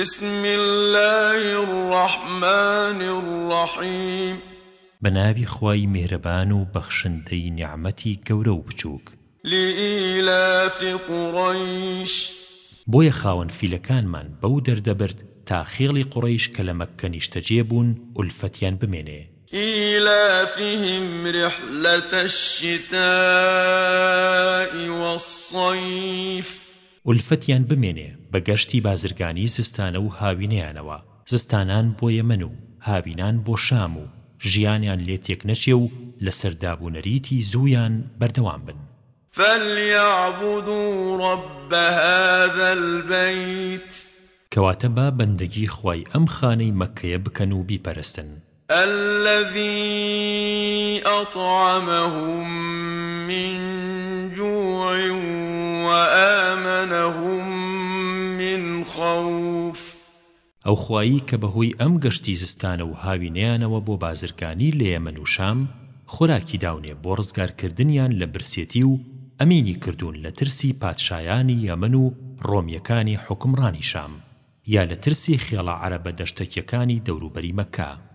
بسم الله الرحمن الرحيم بنابي خواي مهربان وبخشنتي نعمتي كورو بچوك لإلاف قريش بۆیە خاوەن فیلەکانمان بەو دەردەبرد تا خێڵی قڕیش کە لە مەکەنیشتەجێ بوون ئولفەتیان بمێنێ إيلافهم رحلة الشتاء والصيف ئولفەتیان بمێنێ بە گەشتی بازرگانی زستانە و هاوینەیانەوە زستانان بۆ یەمن و هاوینان بۆ شام و ژیانیان لێ تێک نەچێ و لە سەردابوونەریتی زوویان بەردەوام بن فليعبدوا رب هذا البيت کەواتە با بەندگی خی ئەم خانەی مەکەیە بکەن و بیپەرستن الذي أطعمهم من جوع مَكَانَهُمْ مِنْ خَوْفٍ ئەو خوایی کە بەهۆی ئەم گەشتی زستانە و هاوینەیانەوە بۆ بازرگانی لە یەمەن و شام خۆراکی داونێ بۆ ڕزگارکردنیان لە برسێتی و ئەمینی کردوون لە ترسی پادشایانی یەمن و ڕۆمیەکانی حکمڕانی شام یا لە ترسی خێڵە عەرەبە دەشتەکیەکانی دەوروبەری مەکە